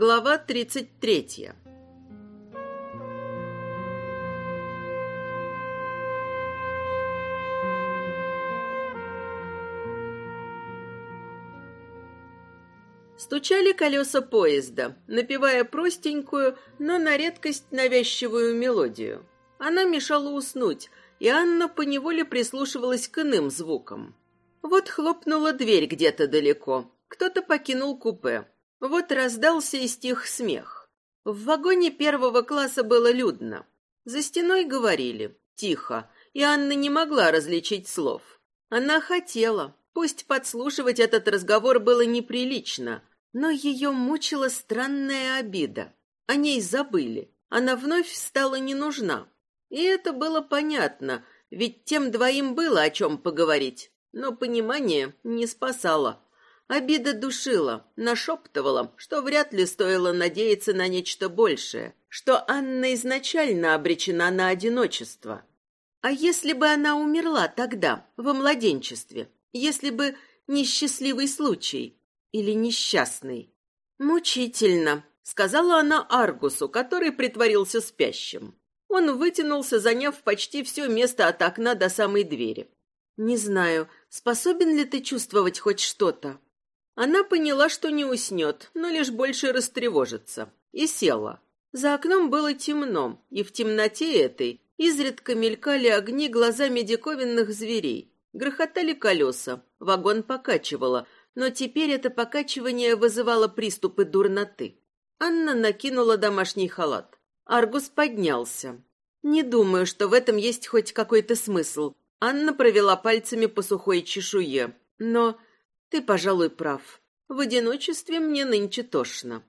Глава 33. Стучали колеса поезда, напевая простенькую, но на редкость навязчивую мелодию. Она мешала уснуть, и Анна поневоле прислушивалась к иным звукам. Вот хлопнула дверь где-то далеко. Кто-то покинул купе. Вот раздался и стих смех. В вагоне первого класса было людно. За стеной говорили, тихо, и Анна не могла различить слов. Она хотела, пусть подслушивать этот разговор было неприлично, но ее мучила странная обида. О ней забыли. Она вновь стала не нужна. И это было понятно, ведь тем двоим было о чем поговорить. Но понимание не спасало. Обида душила, нашептывала, что вряд ли стоило надеяться на нечто большее, что Анна изначально обречена на одиночество. А если бы она умерла тогда, во младенчестве, если бы несчастливый случай или несчастный? Мучительно, сказала она Аргусу, который притворился спящим. Он вытянулся, заняв почти все место от окна до самой двери. Не знаю, способен ли ты чувствовать хоть что-то? Она поняла, что не уснет, но лишь больше растревожится, и села. За окном было темно, и в темноте этой изредка мелькали огни глазами диковинных зверей. Грохотали колеса, вагон покачивало, но теперь это покачивание вызывало приступы дурноты. Анна накинула домашний халат. Аргус поднялся. «Не думаю, что в этом есть хоть какой-то смысл». Анна провела пальцами по сухой чешуе. «Но ты, пожалуй, прав. В одиночестве мне нынче тошно.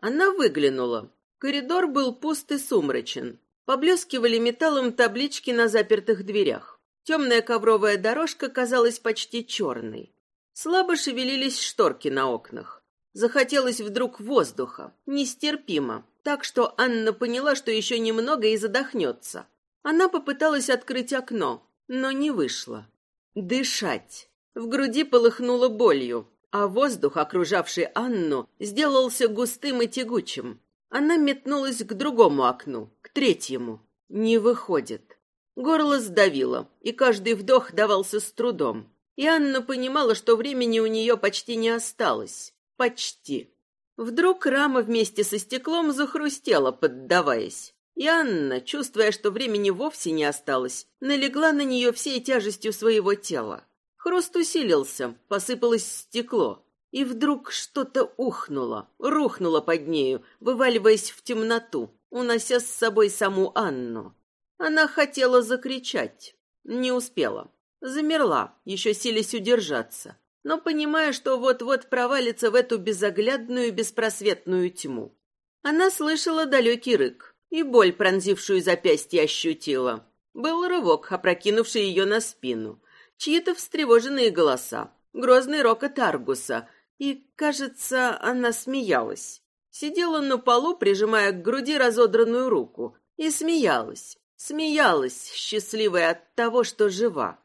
Она выглянула. Коридор был пуст и сумрачен. Поблескивали металлом таблички на запертых дверях. Темная ковровая дорожка казалась почти черной. Слабо шевелились шторки на окнах. Захотелось вдруг воздуха, нестерпимо, так что Анна поняла, что еще немного и задохнется. Она попыталась открыть окно, но не вышло. Дышать. В груди полыхнуло болью, а воздух, окружавший Анну, сделался густым и тягучим. Она метнулась к другому окну, к третьему. Не выходит. Горло сдавило, и каждый вдох давался с трудом. И Анна понимала, что времени у нее почти не осталось. Почти. Вдруг рама вместе со стеклом захрустела, поддаваясь. И Анна, чувствуя, что времени вовсе не осталось, налегла на нее всей тяжестью своего тела. Хруст усилился, посыпалось стекло. И вдруг что-то ухнуло, рухнуло под нею, вываливаясь в темноту, унося с собой саму Анну. Она хотела закричать, не успела. Замерла, еще силясь удержаться, но понимая, что вот-вот провалится в эту безоглядную, беспросветную тьму. Она слышала далекий рык и боль, пронзившую запястье, ощутила. Был рывок, опрокинувший ее на спину — чьи-то встревоженные голоса, грозный рокот Аргуса, и, кажется, она смеялась. Сидела на полу, прижимая к груди разодранную руку, и смеялась, смеялась, счастливая от того, что жива.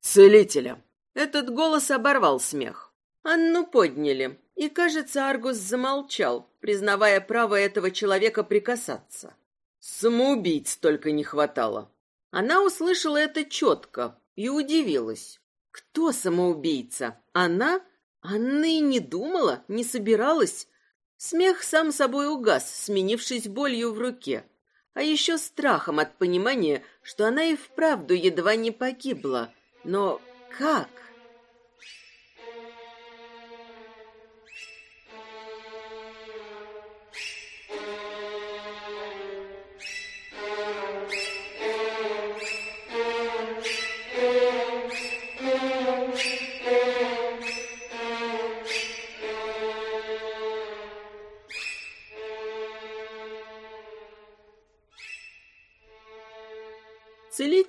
«Целителя!» Этот голос оборвал смех. Анну подняли, и, кажется, Аргус замолчал, признавая право этого человека прикасаться. Самоубийц только не хватало. Она услышала это четко, и удивилась. Кто самоубийца? Она? Анна и не думала, не собиралась. Смех сам собой угас, сменившись болью в руке. А еще страхом от понимания, что она и вправду едва не погибла. Но как?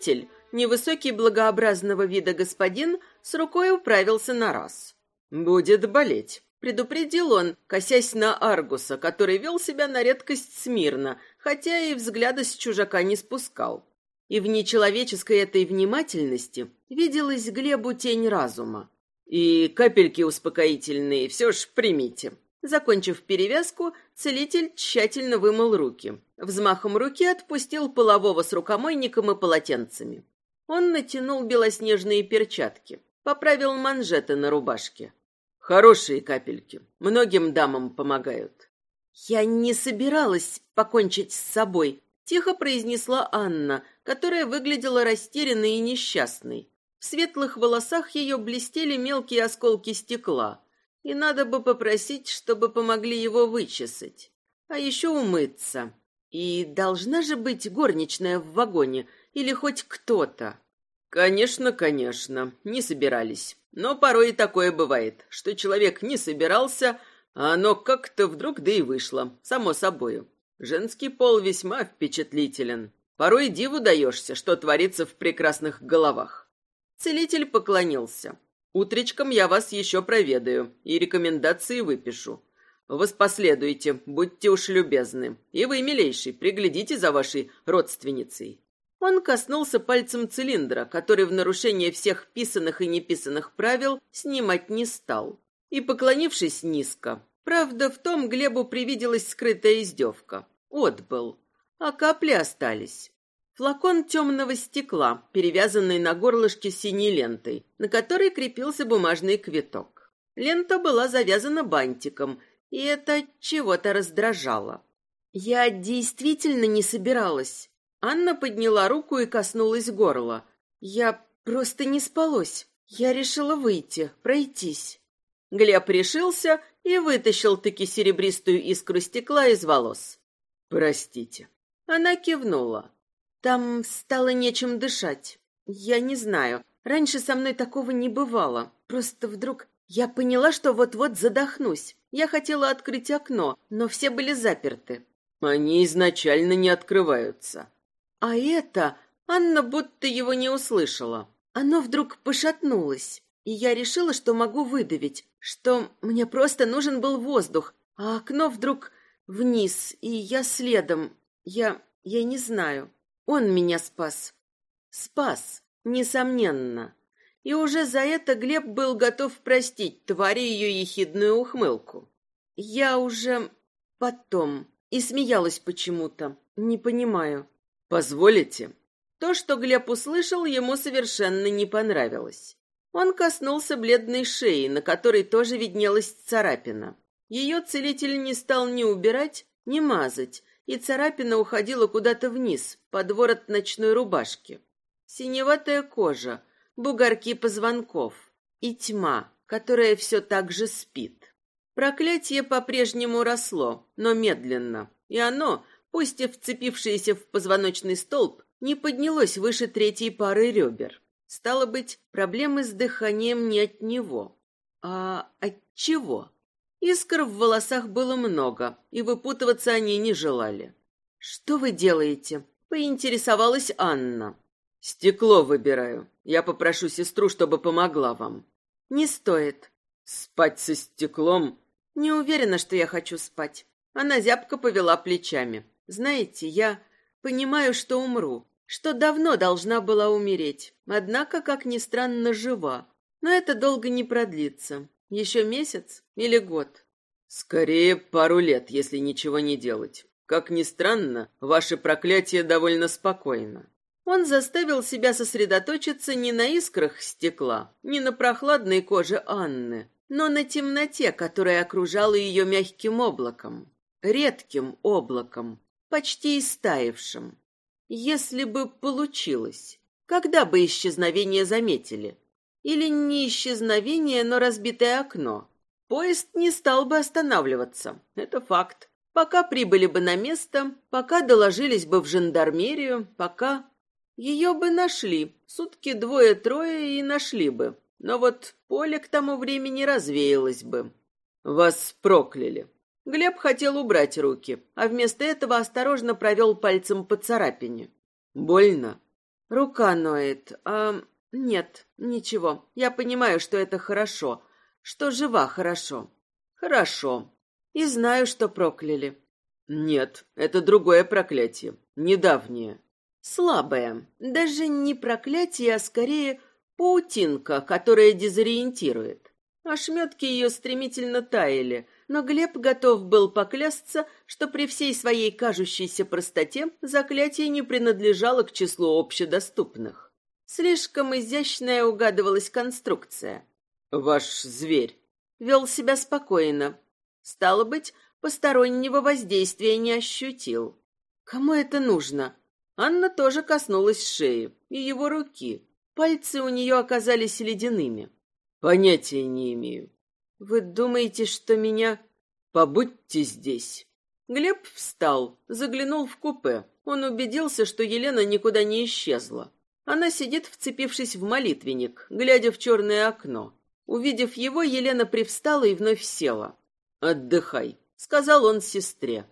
Целитель, невысокий благообразного вида господин, с рукой управился на раз. «Будет болеть», — предупредил он, косясь на Аргуса, который вел себя на редкость смирно, хотя и взгляда с чужака не спускал. И в нечеловеческой этой внимательности виделась Глебу тень разума. «И капельки успокоительные все ж примите. Закончив перевязку, целитель тщательно вымыл руки. Взмахом руки отпустил полового с рукомойником и полотенцами. Он натянул белоснежные перчатки, поправил манжеты на рубашке. Хорошие капельки, многим дамам помогают. Я не собиралась покончить с собой, тихо произнесла Анна, которая выглядела растерянной и несчастной. В светлых волосах ее блестели мелкие осколки стекла, и надо бы попросить, чтобы помогли его вычесать. А еще умыться. И должна же быть горничная в вагоне или хоть кто-то. Конечно, конечно, не собирались. Но порой и такое бывает, что человек не собирался, а оно как-то вдруг да и вышло, само собою. Женский пол весьма впечатлителен. Порой диву даешься, что творится в прекрасных головах. Целитель поклонился. Утречком я вас еще проведаю и рекомендации выпишу. Воспоследуйте, будьте уж любезны. И вы, милейший, приглядите за вашей родственницей. Он коснулся пальцем цилиндра, который в нарушение всех писанных и неписанных правил снимать не стал. И, поклонившись низко, правда, в том Глебу привиделась скрытая издевка. Отбыл. А капли остались. Флакон темного стекла, перевязанный на горлышке синей лентой, на которой крепился бумажный квиток. Лента была завязана бантиком, и это чего-то раздражало. Я действительно не собиралась. Анна подняла руку и коснулась горла. Я просто не спалось. Я решила выйти, пройтись. Глеб решился и вытащил таки серебристую искру стекла из волос. Простите. Она кивнула. Там стало нечем дышать. Я не знаю. Раньше со мной такого не бывало. Просто вдруг я поняла, что вот-вот задохнусь. Я хотела открыть окно, но все были заперты. Они изначально не открываются. А это Анна будто его не услышала. Оно вдруг пошатнулось, и я решила, что могу выдавить, что мне просто нужен был воздух, а окно вдруг вниз, и я следом. Я... я не знаю. Он меня спас. Спас, несомненно. И уже за это Глеб был готов простить твари ее ехидную ухмылку. Я уже потом и смеялась почему-то. Не понимаю. Позволите? То, что Глеб услышал, ему совершенно не понравилось. Он коснулся бледной шеи, на которой тоже виднелась царапина. Ее целитель не стал ни убирать, ни мазать, и царапина уходила куда-то вниз, под ворот ночной рубашки. Синеватая кожа, бугорки позвонков и тьма, которая все так же спит. Проклятие по-прежнему росло, но медленно, и оно, пусть и вцепившееся в позвоночный столб, не поднялось выше третьей пары ребер. Стало быть, проблемы с дыханием не от него. А от чего? Искр в волосах было много, и выпутываться они не желали. «Что вы делаете?» — поинтересовалась Анна. «Стекло выбираю. Я попрошу сестру, чтобы помогла вам». «Не стоит». «Спать со стеклом?» «Не уверена, что я хочу спать». Она зябко повела плечами. «Знаете, я понимаю, что умру, что давно должна была умереть, однако, как ни странно, жива. Но это долго не продлится. Еще месяц или год? Скорее, пару лет, если ничего не делать. Как ни странно, ваше проклятие довольно спокойно. Он заставил себя сосредоточиться не на искрах стекла, не на прохладной коже Анны, но на темноте, которая окружала ее мягким облаком, редким облаком, почти истаившим. Если бы получилось, когда бы исчезновение заметили? Или не исчезновение, но разбитое окно. Поезд не стал бы останавливаться. Это факт. Пока прибыли бы на место, пока доложились бы в жандармерию, пока... Ее бы нашли. Сутки двое-трое и нашли бы. Но вот поле к тому времени развеялось бы. Вас прокляли. Глеб хотел убрать руки, а вместо этого осторожно провел пальцем по царапине. Больно? Рука ноет, а нет, ничего. Я понимаю, что это хорошо, что жива хорошо. Хорошо. И знаю, что прокляли. Нет, это другое проклятие, недавнее. Слабое. Даже не проклятие, а скорее паутинка, которая дезориентирует. Ошметки ее стремительно таяли, но Глеб готов был поклясться, что при всей своей кажущейся простоте заклятие не принадлежало к числу общедоступных. Слишком изящная угадывалась конструкция. «Ваш зверь», вел себя спокойно. Стало быть, постороннего воздействия не ощутил. Кому это нужно? Анна тоже коснулась шеи и его руки. Пальцы у нее оказались ледяными. Понятия не имею. Вы думаете, что меня... Побудьте здесь. Глеб встал, заглянул в купе. Он убедился, что Елена никуда не исчезла. Она сидит, вцепившись в молитвенник, глядя в черное окно. Увидев его, Елена привстала и вновь села. «Отдыхай», — сказал он сестре.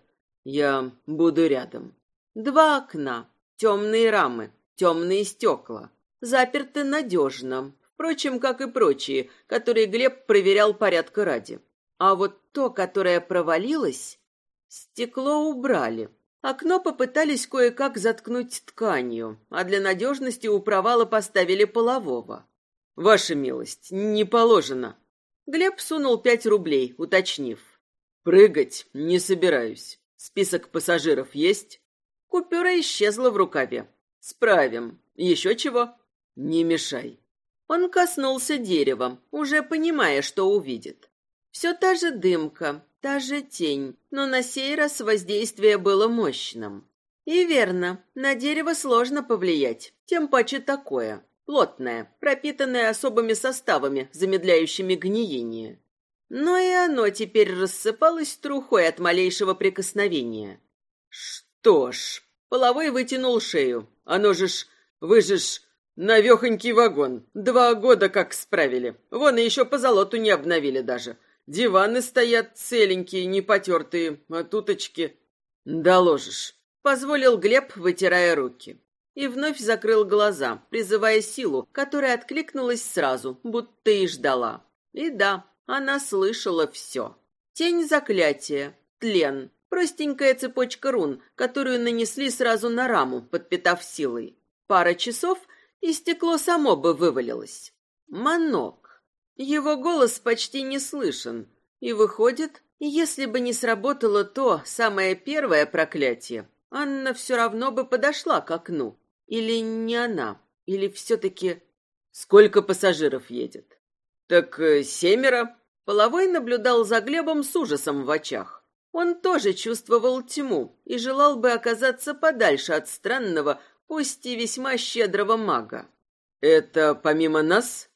«Я буду рядом». Два окна, темные рамы, темные стекла. Заперты надежно, впрочем, как и прочие, которые Глеб проверял порядка ради. А вот то, которое провалилось, стекло убрали. Окно попытались кое-как заткнуть тканью, а для надежности у провала поставили полового. Ваша милость, не положено. Глеб сунул пять рублей, уточнив. Прыгать не собираюсь. Список пассажиров есть? Купюра исчезла в рукаве. Справим. Еще чего? Не мешай. Он коснулся дерева, уже понимая, что увидит. Все та же дымка, та же тень, но на сей раз воздействие было мощным. И верно, на дерево сложно повлиять, тем паче такое плотное, пропитанное особыми составами, замедляющими гниение. Но и оно теперь рассыпалось трухой от малейшего прикосновения. Что ж, половой вытянул шею. Оно же ж, вы же ж, навехонький вагон. Два года как справили. Вон и еще по золоту не обновили даже. Диваны стоят целенькие, не потертые, а туточки... Доложишь. Позволил Глеб, вытирая руки и вновь закрыл глаза, призывая силу, которая откликнулась сразу, будто и ждала. И да, она слышала все. Тень заклятия, тлен, простенькая цепочка рун, которую нанесли сразу на раму, подпитав силой. Пара часов, и стекло само бы вывалилось. Манок. Его голос почти не слышен. И выходит, если бы не сработало то самое первое проклятие, Анна все равно бы подошла к окну, или не она? Или все-таки... Сколько пассажиров едет? Так э, семеро. Половой наблюдал за Глебом с ужасом в очах. Он тоже чувствовал тьму и желал бы оказаться подальше от странного, пусть и весьма щедрого мага. «Это помимо нас?»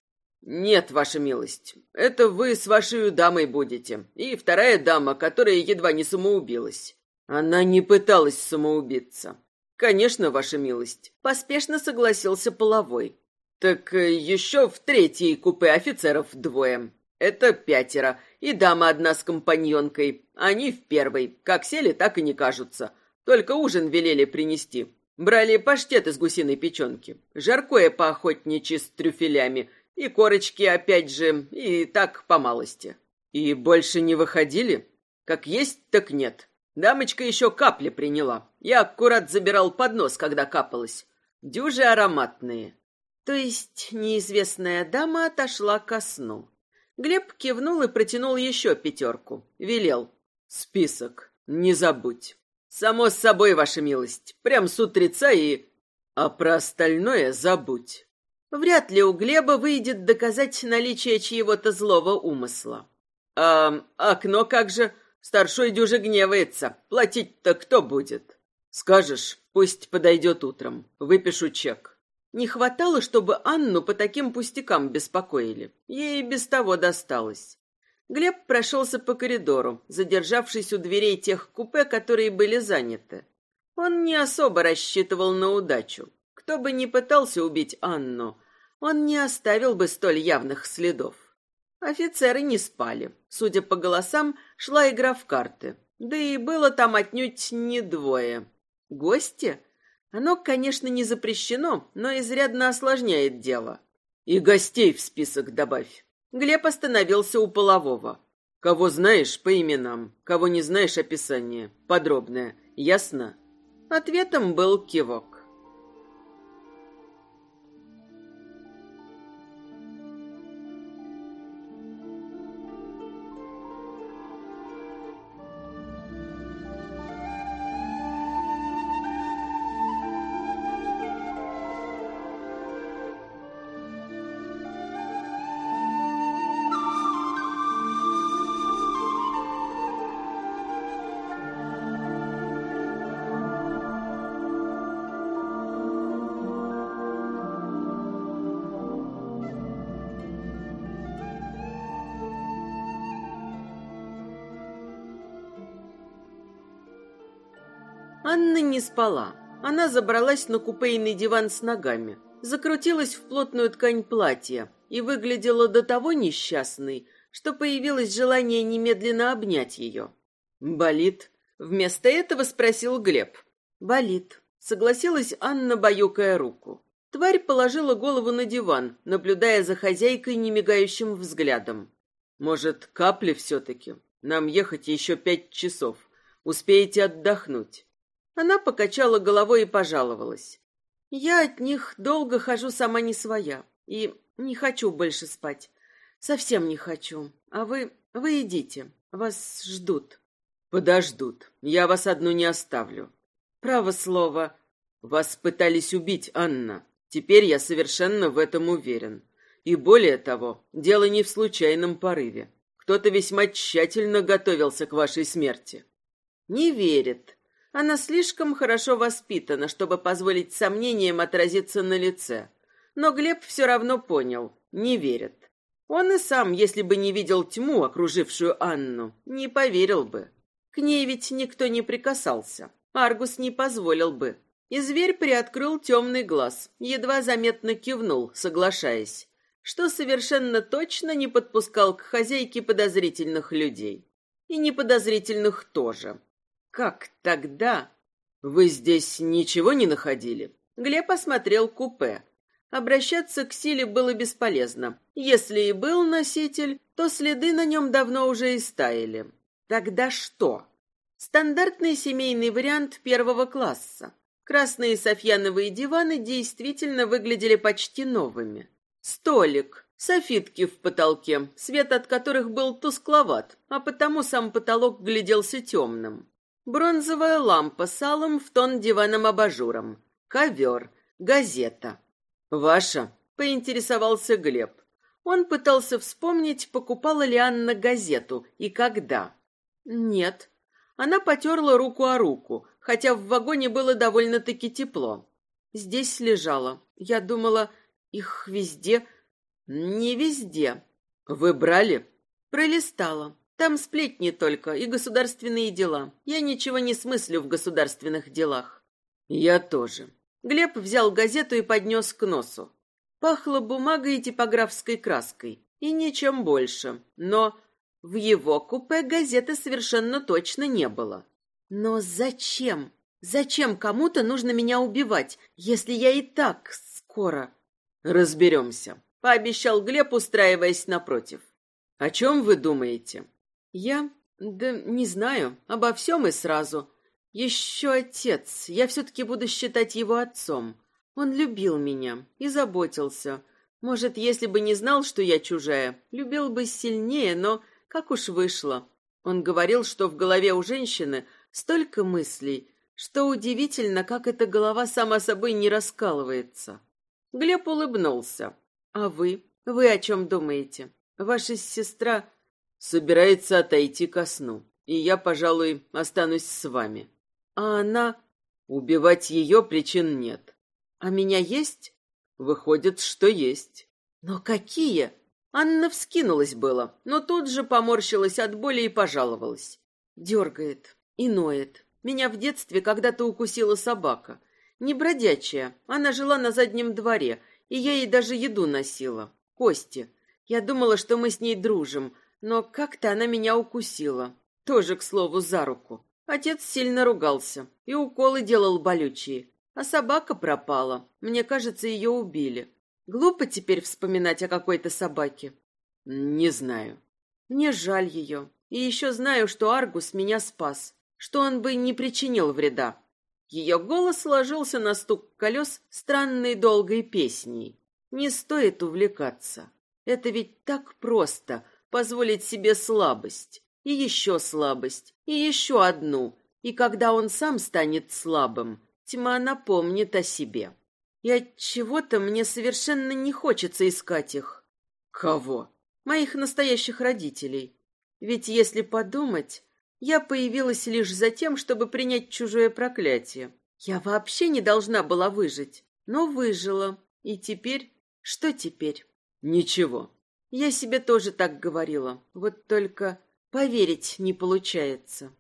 «Нет, ваша милость. Это вы с вашей дамой будете. И вторая дама, которая едва не самоубилась. Она не пыталась самоубиться. Конечно, ваша милость, поспешно согласился половой. Так э, еще в третьей купе офицеров двое. Это пятеро, и дама одна с компаньонкой. Они в первой. Как сели, так и не кажутся. Только ужин велели принести. Брали паштет из гусиной печенки, жаркое поохотничьи с трюфелями, и корочки опять же, и так по малости. И больше не выходили? Как есть, так нет. Дамочка еще капли приняла. Я аккурат забирал поднос, когда капалась. Дюжи ароматные. То есть неизвестная дама отошла ко сну. Глеб кивнул и протянул еще пятерку. Велел. Список. Не забудь. Само собой, ваша милость. Прям с утреца и... А про остальное забудь. Вряд ли у Глеба выйдет доказать наличие чьего-то злого умысла. А окно как же... Старшой дюже гневается. Платить-то кто будет? Скажешь, пусть подойдет утром. Выпишу чек. Не хватало, чтобы Анну по таким пустякам беспокоили. Ей без того досталось. Глеб прошелся по коридору, задержавшись у дверей тех купе, которые были заняты. Он не особо рассчитывал на удачу. Кто бы ни пытался убить Анну, он не оставил бы столь явных следов. Офицеры не спали. Судя по голосам, шла игра в карты. Да и было там отнюдь не двое. Гости? Оно, конечно, не запрещено, но изрядно осложняет дело. И гостей в список добавь. Глеб остановился у полового. Кого знаешь по именам, кого не знаешь описание. Подробное. Ясно? Ответом был кивок. Анна не спала. Она забралась на купейный диван с ногами, закрутилась в плотную ткань платья и выглядела до того несчастной, что появилось желание немедленно обнять ее. «Болит?» Вместо этого спросил Глеб. «Болит», — согласилась Анна, баюкая руку. Тварь положила голову на диван, наблюдая за хозяйкой немигающим взглядом. «Может, капли все-таки? Нам ехать еще пять часов. Успеете отдохнуть?» Она покачала головой и пожаловалась. «Я от них долго хожу сама не своя, и не хочу больше спать. Совсем не хочу. А вы... вы идите. Вас ждут». «Подождут. Я вас одну не оставлю». «Право слово. Вас пытались убить, Анна. Теперь я совершенно в этом уверен. И более того, дело не в случайном порыве. Кто-то весьма тщательно готовился к вашей смерти. Не верит. Она слишком хорошо воспитана, чтобы позволить сомнениям отразиться на лице. Но Глеб все равно понял, не верит. Он и сам, если бы не видел тьму, окружившую Анну, не поверил бы. К ней ведь никто не прикасался. Аргус не позволил бы. И зверь приоткрыл темный глаз, едва заметно кивнул, соглашаясь, что совершенно точно не подпускал к хозяйке подозрительных людей. И неподозрительных тоже. Как тогда? Вы здесь ничего не находили? Глеб осмотрел купе. Обращаться к силе было бесполезно. Если и был носитель, то следы на нем давно уже истаяли. Тогда что? Стандартный семейный вариант первого класса. Красные софьяновые диваны действительно выглядели почти новыми. Столик, софитки в потолке, свет от которых был тускловат, а потому сам потолок гляделся темным. Бронзовая лампа с алым в тон диваном абажуром. Ковер, газета. «Ваша?» — поинтересовался Глеб. Он пытался вспомнить, покупала ли Анна газету и когда. «Нет». Она потерла руку о руку, хотя в вагоне было довольно-таки тепло. Здесь лежала. Я думала, их везде... Не везде. Вы брали? Пролистала. Там сплетни только и государственные дела. Я ничего не смыслю в государственных делах. Я тоже. Глеб взял газету и поднес к носу. Пахло бумагой и типографской краской. И ничем больше. Но в его купе газеты совершенно точно не было. Но зачем? Зачем кому-то нужно меня убивать, если я и так скоро? Разберемся, пообещал Глеб, устраиваясь напротив. О чем вы думаете? Я... Да не знаю, обо всем и сразу. Еще отец, я все-таки буду считать его отцом. Он любил меня и заботился. Может, если бы не знал, что я чужая, любил бы сильнее, но как уж вышло. Он говорил, что в голове у женщины Столько мыслей, что удивительно, как эта голова сама собой не раскалывается. Глеб улыбнулся. А вы? Вы о чем думаете? Ваша сестра собирается отойти ко сну, и я, пожалуй, останусь с вами. А она... Убивать ее причин нет. А меня есть? Выходит, что есть. Но какие? Анна вскинулась было, но тут же поморщилась от боли и пожаловалась. Дергает, и ноет. Меня в детстве когда-то укусила собака. Не бродячая, она жила на заднем дворе, и я ей даже еду носила. Кости. Я думала, что мы с ней дружим, но как-то она меня укусила. Тоже, к слову, за руку. Отец сильно ругался и уколы делал болючие. А собака пропала. Мне кажется, ее убили. Глупо теперь вспоминать о какой-то собаке. Не знаю. Мне жаль ее. И еще знаю, что Аргус меня спас что он бы не причинил вреда. Ее голос ложился на стук колес странной долгой песней. Не стоит увлекаться. Это ведь так просто — позволить себе слабость. И еще слабость, и еще одну. И когда он сам станет слабым, тьма напомнит о себе. И от чего-то мне совершенно не хочется искать их. Кого? Моих настоящих родителей. Ведь если подумать, я появилась лишь за тем, чтобы принять чужое проклятие. Я вообще не должна была выжить, но выжила. И теперь... Что теперь? Ничего. Я себе тоже так говорила. Вот только поверить не получается.